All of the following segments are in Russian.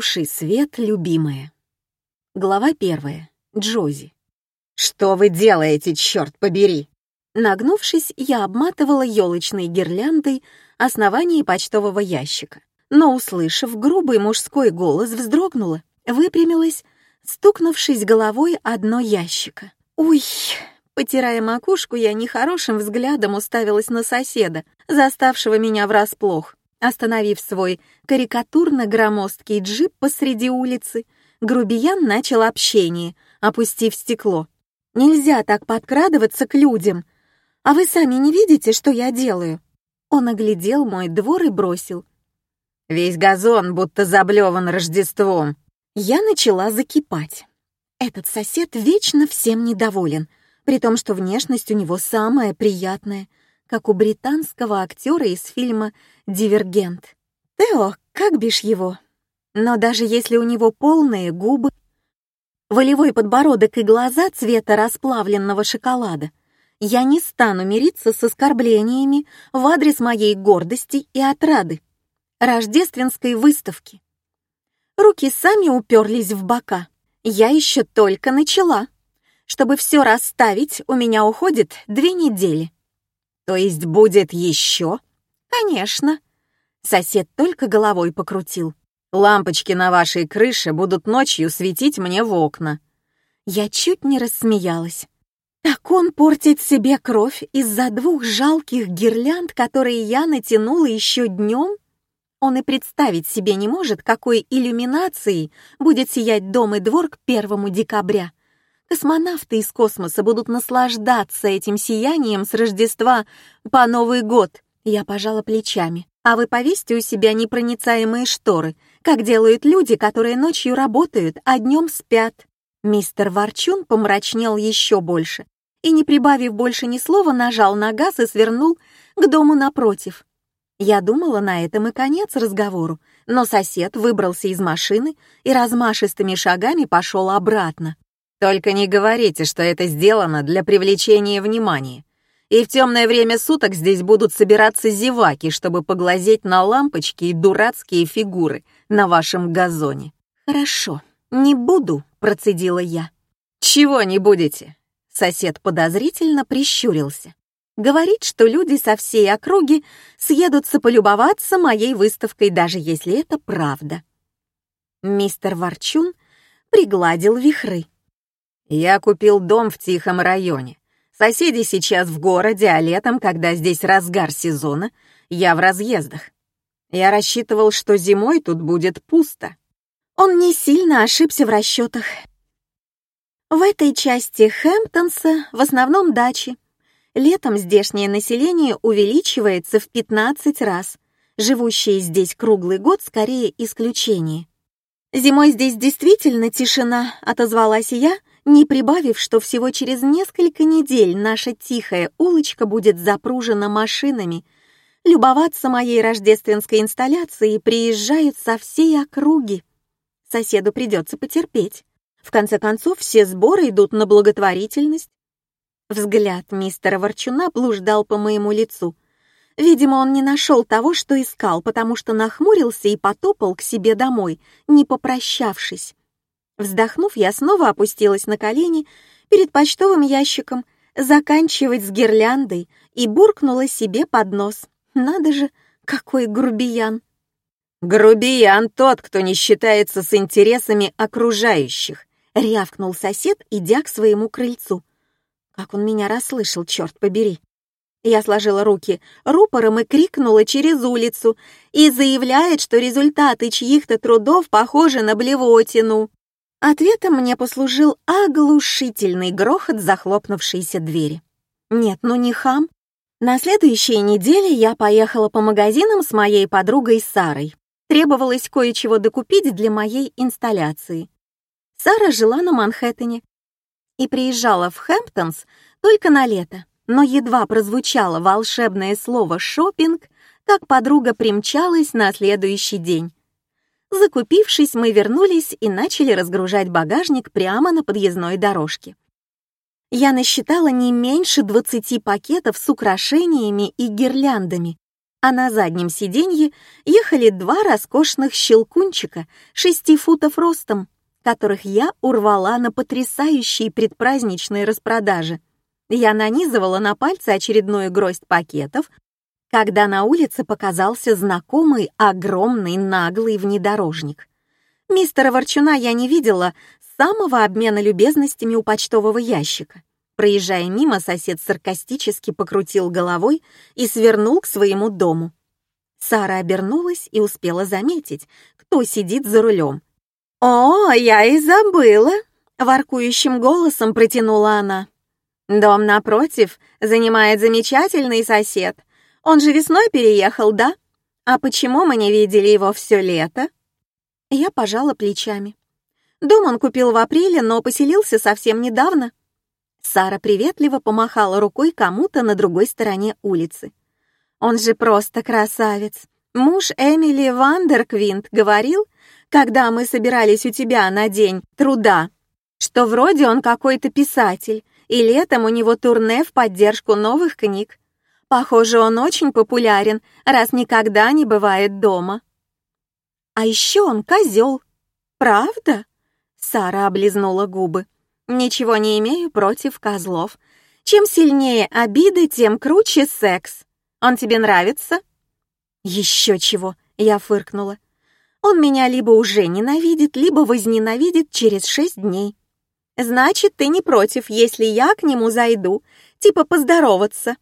Туши свет, любимая. Глава первая. Джози. «Что вы делаете, черт побери?» Нагнувшись, я обматывала елочной гирляндой основание почтового ящика, но, услышав грубый мужской голос, вздрогнула, выпрямилась, стукнувшись головой одно ящика. «Уй!» Потирая макушку, я нехорошим взглядом уставилась на соседа, заставшего меня врасплох. Остановив свой карикатурно-громоздкий джип посреди улицы, грубиян начал общение, опустив стекло. «Нельзя так подкрадываться к людям. А вы сами не видите, что я делаю?» Он оглядел мой двор и бросил. «Весь газон будто заблеван Рождеством». Я начала закипать. Этот сосед вечно всем недоволен, при том, что внешность у него самая приятная — как у британского актера из фильма «Дивергент». Тео, как бишь его? Но даже если у него полные губы, волевой подбородок и глаза цвета расплавленного шоколада, я не стану мириться с оскорблениями в адрес моей гордости и отрады, рождественской выставки. Руки сами уперлись в бока. Я еще только начала. Чтобы все расставить, у меня уходит две недели. То есть будет еще? Конечно. Сосед только головой покрутил. Лампочки на вашей крыше будут ночью светить мне в окна. Я чуть не рассмеялась. Так он портит себе кровь из-за двух жалких гирлянд, которые я натянула еще днем? Он и представить себе не может, какой иллюминацией будет сиять дом и двор к первому декабря. Космонавты из космоса будут наслаждаться этим сиянием с Рождества по Новый год. Я пожала плечами. А вы повесьте у себя непроницаемые шторы, как делают люди, которые ночью работают, а днем спят. Мистер Ворчун помрачнел еще больше и, не прибавив больше ни слова, нажал на газ и свернул к дому напротив. Я думала, на этом и конец разговору, но сосед выбрался из машины и размашистыми шагами пошел обратно. Только не говорите, что это сделано для привлечения внимания. И в темное время суток здесь будут собираться зеваки, чтобы поглазеть на лампочки и дурацкие фигуры на вашем газоне. Хорошо, не буду, процедила я. Чего не будете? Сосед подозрительно прищурился. Говорит, что люди со всей округи съедутся полюбоваться моей выставкой, даже если это правда. Мистер Ворчун пригладил вихры. Я купил дом в тихом районе. Соседи сейчас в городе, а летом, когда здесь разгар сезона, я в разъездах. Я рассчитывал, что зимой тут будет пусто. Он не сильно ошибся в расчетах. В этой части Хэмптонса в основном дачи. Летом здешнее население увеличивается в 15 раз. Живущие здесь круглый год скорее исключение. «Зимой здесь действительно тишина», — отозвалась я, не прибавив, что всего через несколько недель наша тихая улочка будет запружена машинами. Любоваться моей рождественской инсталляцией приезжают со всей округи. Соседу придется потерпеть. В конце концов, все сборы идут на благотворительность. Взгляд мистера Ворчуна блуждал по моему лицу. Видимо, он не нашел того, что искал, потому что нахмурился и потопал к себе домой, не попрощавшись. Вздохнув, я снова опустилась на колени перед почтовым ящиком, заканчивать с гирляндой, и буркнула себе под нос. Надо же, какой грубиян! «Грубиян тот, кто не считается с интересами окружающих», — рявкнул сосед, идя к своему крыльцу. Как он меня расслышал, черт побери. Я сложила руки рупором и крикнула через улицу и заявляет, что результаты чьих-то трудов похожи на блевотину. Ответом мне послужил оглушительный грохот захлопнувшейся двери. Нет, ну не хам. На следующей неделе я поехала по магазинам с моей подругой Сарой. Требовалось кое-чего докупить для моей инсталляции. Сара жила на Манхэттене и приезжала в Хэмптонс только на лето, но едва прозвучало волшебное слово «шопинг», как подруга примчалась на следующий день. Закупившись, мы вернулись и начали разгружать багажник прямо на подъездной дорожке. Я насчитала не меньше 20 пакетов с украшениями и гирляндами. а на заднем сиденье ехали два роскошных щелкунчика шести футов ростом, которых я урвала на потрясающей предпраздничной распродаже. Я нанизывала на пальцы очередную гроздь пакетов, когда на улице показался знакомый огромный наглый внедорожник. Мистера Ворчуна я не видела самого обмена любезностями у почтового ящика. Проезжая мимо, сосед саркастически покрутил головой и свернул к своему дому. Сара обернулась и успела заметить, кто сидит за рулем. «О, я и забыла!» — воркующим голосом протянула она. «Дом напротив занимает замечательный сосед. Он же весной переехал, да? А почему мы не видели его все лето?» Я пожала плечами. Дом он купил в апреле, но поселился совсем недавно. Сара приветливо помахала рукой кому-то на другой стороне улицы. «Он же просто красавец. Муж Эмили Вандерквинт говорил, когда мы собирались у тебя на день труда, что вроде он какой-то писатель, и летом у него турне в поддержку новых книг. Похоже, он очень популярен, раз никогда не бывает дома. А еще он козел. Правда? Сара облизнула губы. Ничего не имею против козлов. Чем сильнее обиды, тем круче секс. Он тебе нравится? Еще чего, я фыркнула. Он меня либо уже ненавидит, либо возненавидит через шесть дней. Значит, ты не против, если я к нему зайду, типа поздороваться.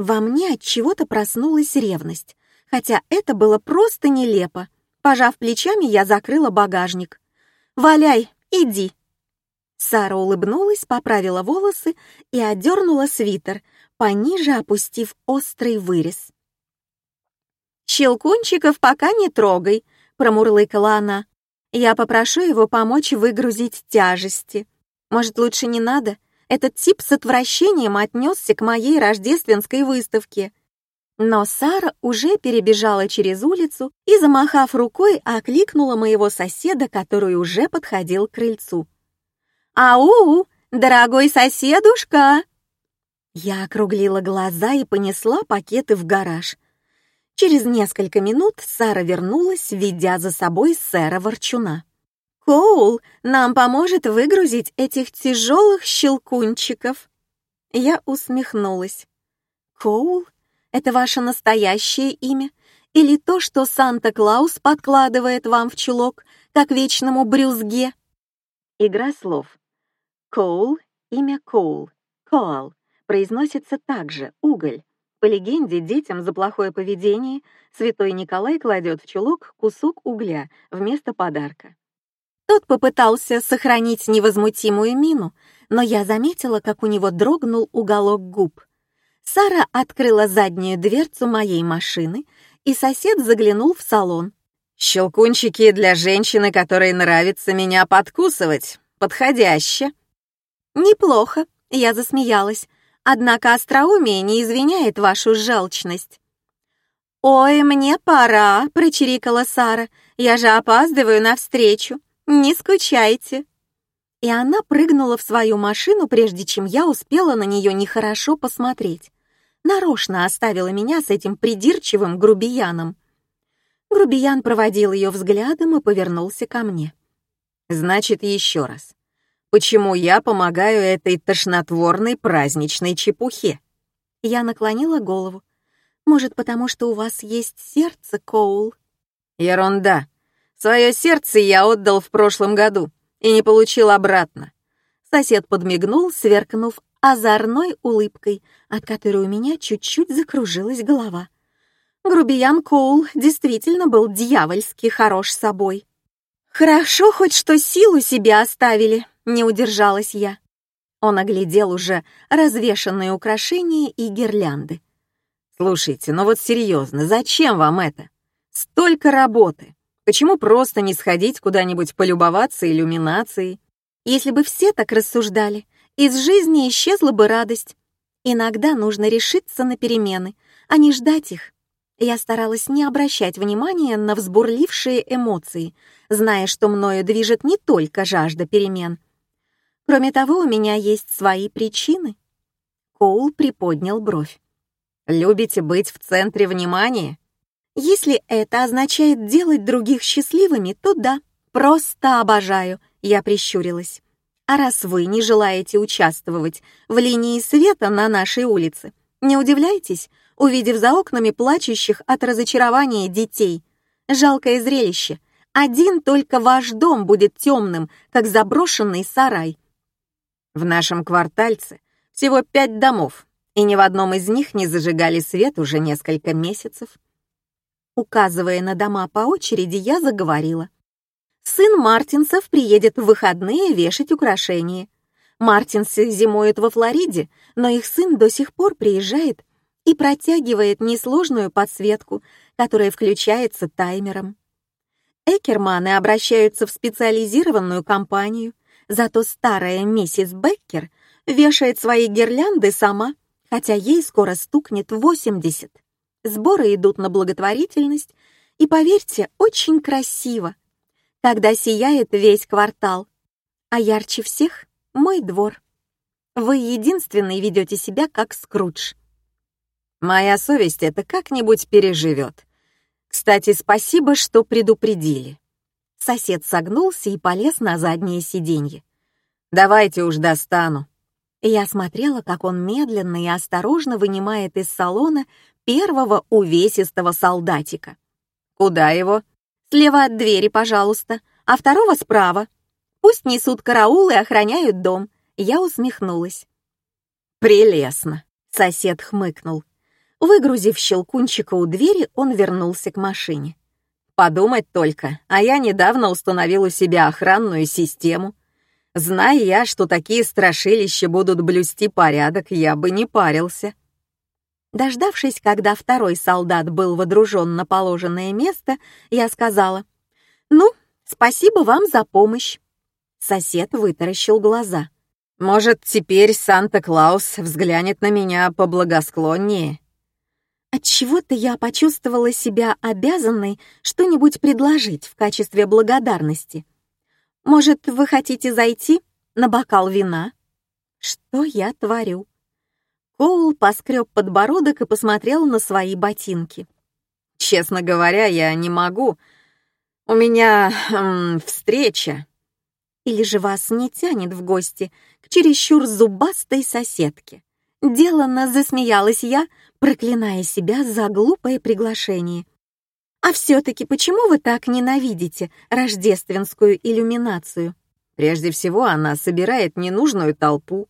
Во мне от чего-то проснулась ревность, хотя это было просто нелепо. Пожав плечами, я закрыла багажник. «Валяй, иди!» Сара улыбнулась, поправила волосы и одернула свитер, пониже опустив острый вырез. «Щелкунчиков пока не трогай», — промурлыкала она. «Я попрошу его помочь выгрузить тяжести. Может, лучше не надо? Этот тип с отвращением отнесся к моей рождественской выставке». Но Сара уже перебежала через улицу и, замахав рукой, окликнула моего соседа, который уже подходил к крыльцу. «Ау, дорогой соседушка!» Я округлила глаза и понесла пакеты в гараж. Через несколько минут Сара вернулась, ведя за собой сэра Ворчуна. «Коул нам поможет выгрузить этих тяжелых щелкунчиков!» Я усмехнулась. «Коул? Это ваше настоящее имя? Или то, что Санта-Клаус подкладывает вам в чулок, как вечному брюзге?» Игра слов. Коул, имя Коул, Коал, произносится также уголь. По легенде, детям за плохое поведение святой Николай кладет в чулок кусок угля вместо подарка. Тот попытался сохранить невозмутимую мину, но я заметила, как у него дрогнул уголок губ. Сара открыла заднюю дверцу моей машины, и сосед заглянул в салон. «Щелкунчики для женщины, которой нравится меня подкусывать. Подходяще», «Неплохо», — я засмеялась, «однако остроумие не извиняет вашу желчность». «Ой, мне пора», — прочирикала Сара, «я же опаздываю навстречу, не скучайте». И она прыгнула в свою машину, прежде чем я успела на нее нехорошо посмотреть. Нарочно оставила меня с этим придирчивым грубияном. Грубиян проводил ее взглядом и повернулся ко мне. «Значит, еще раз. Почему я помогаю этой тошнотворной праздничной чепухе? Я наклонила голову. Может, потому что у вас есть сердце, Коул? Ерунда. Свое сердце я отдал в прошлом году и не получил обратно. Сосед подмигнул, сверкнув озорной улыбкой, от которой у меня чуть-чуть закружилась голова. Грубиян Коул действительно был дьявольски хорош собой. Хорошо хоть что силу себе оставили, не удержалась я. Он оглядел уже развешанные украшения и гирлянды. «Слушайте, ну вот серьезно, зачем вам это? Столько работы. Почему просто не сходить куда-нибудь полюбоваться иллюминацией? Если бы все так рассуждали, из жизни исчезла бы радость. Иногда нужно решиться на перемены, а не ждать их. Я старалась не обращать внимания на взбурлившие эмоции, зная, что мною движет не только жажда перемен — Кроме того, у меня есть свои причины. Коул приподнял бровь. Любите быть в центре внимания? Если это означает делать других счастливыми, то да, просто обожаю, я прищурилась. А раз вы не желаете участвовать в линии света на нашей улице, не удивляйтесь, увидев за окнами плачущих от разочарования детей. Жалкое зрелище. Один только ваш дом будет темным, как заброшенный сарай. В нашем квартальце всего пять домов, и ни в одном из них не зажигали свет уже несколько месяцев. Указывая на дома по очереди, я заговорила. Сын Мартинсов приедет в выходные вешать украшения. Мартинсы зимуют во Флориде, но их сын до сих пор приезжает и протягивает несложную подсветку, которая включается таймером. Экерманы обращаются в специализированную компанию, зато старая миссис Беккер вешает свои гирлянды сама, хотя ей скоро стукнет 80. Сборы идут на благотворительность, и, поверьте, очень красиво, когда сияет весь квартал. А ярче всех — мой двор. Вы единственный ведете себя как Скрудж. Моя совесть это как-нибудь переживет. Кстати, спасибо, что предупредили. Сосед согнулся и полез на заднее сиденье. Давайте уж достану. Я смотрела, как он медленно и осторожно вынимает из салона первого увесистого солдатика. «Куда его?» «Слева от двери, пожалуйста, а второго справа. Пусть несут караул и охраняют дом». Я усмехнулась. «Прелестно», — сосед хмыкнул. Выгрузив щелкунчика у двери, он вернулся к машине. «Подумать только, а я недавно установил у себя охранную систему. Зная я, что такие страшилища будут блюсти порядок, я бы не парился». Дождавшись, когда второй солдат был водружен на положенное место, я сказала, «Ну, спасибо вам за помощь». Сосед вытаращил глаза. «Может, теперь Санта-Клаус взглянет на меня поблагосклоннее?» Отчего-то я почувствовала себя обязанной что-нибудь предложить в качестве благодарности. «Может, вы хотите зайти на бокал вина?» Что я творю? Коул поскреб подбородок и посмотрел на свои ботинки. «Честно говоря, я не могу. У меня эм, встреча». «Или же вас не тянет в гости к чересчур зубастой соседке?» Деланно засмеялась я, проклиная себя за глупое приглашение. «А все-таки почему вы так ненавидите рождественскую иллюминацию?» «Прежде всего, она собирает ненужную толпу»,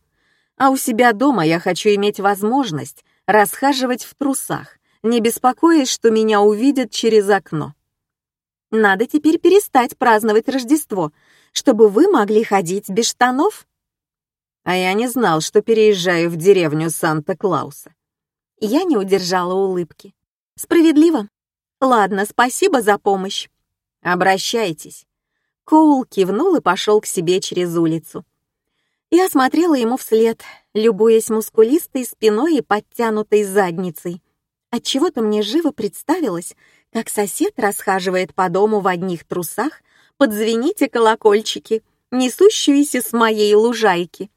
а у себя дома я хочу иметь возможность расхаживать в трусах, не беспокоясь, что меня увидят через окно. Надо теперь перестать праздновать Рождество, чтобы вы могли ходить без штанов. А я не знал, что переезжаю в деревню Санта-Клауса. Я не удержала улыбки. Справедливо. Ладно, спасибо за помощь. Обращайтесь. Коул кивнул и пошел к себе через улицу. Я смотрела ему вслед, любуясь мускулистой спиной и подтянутой задницей. Отчего-то мне живо представилось, как сосед расхаживает по дому в одних трусах под «Звените колокольчики», несущиеся с моей лужайки.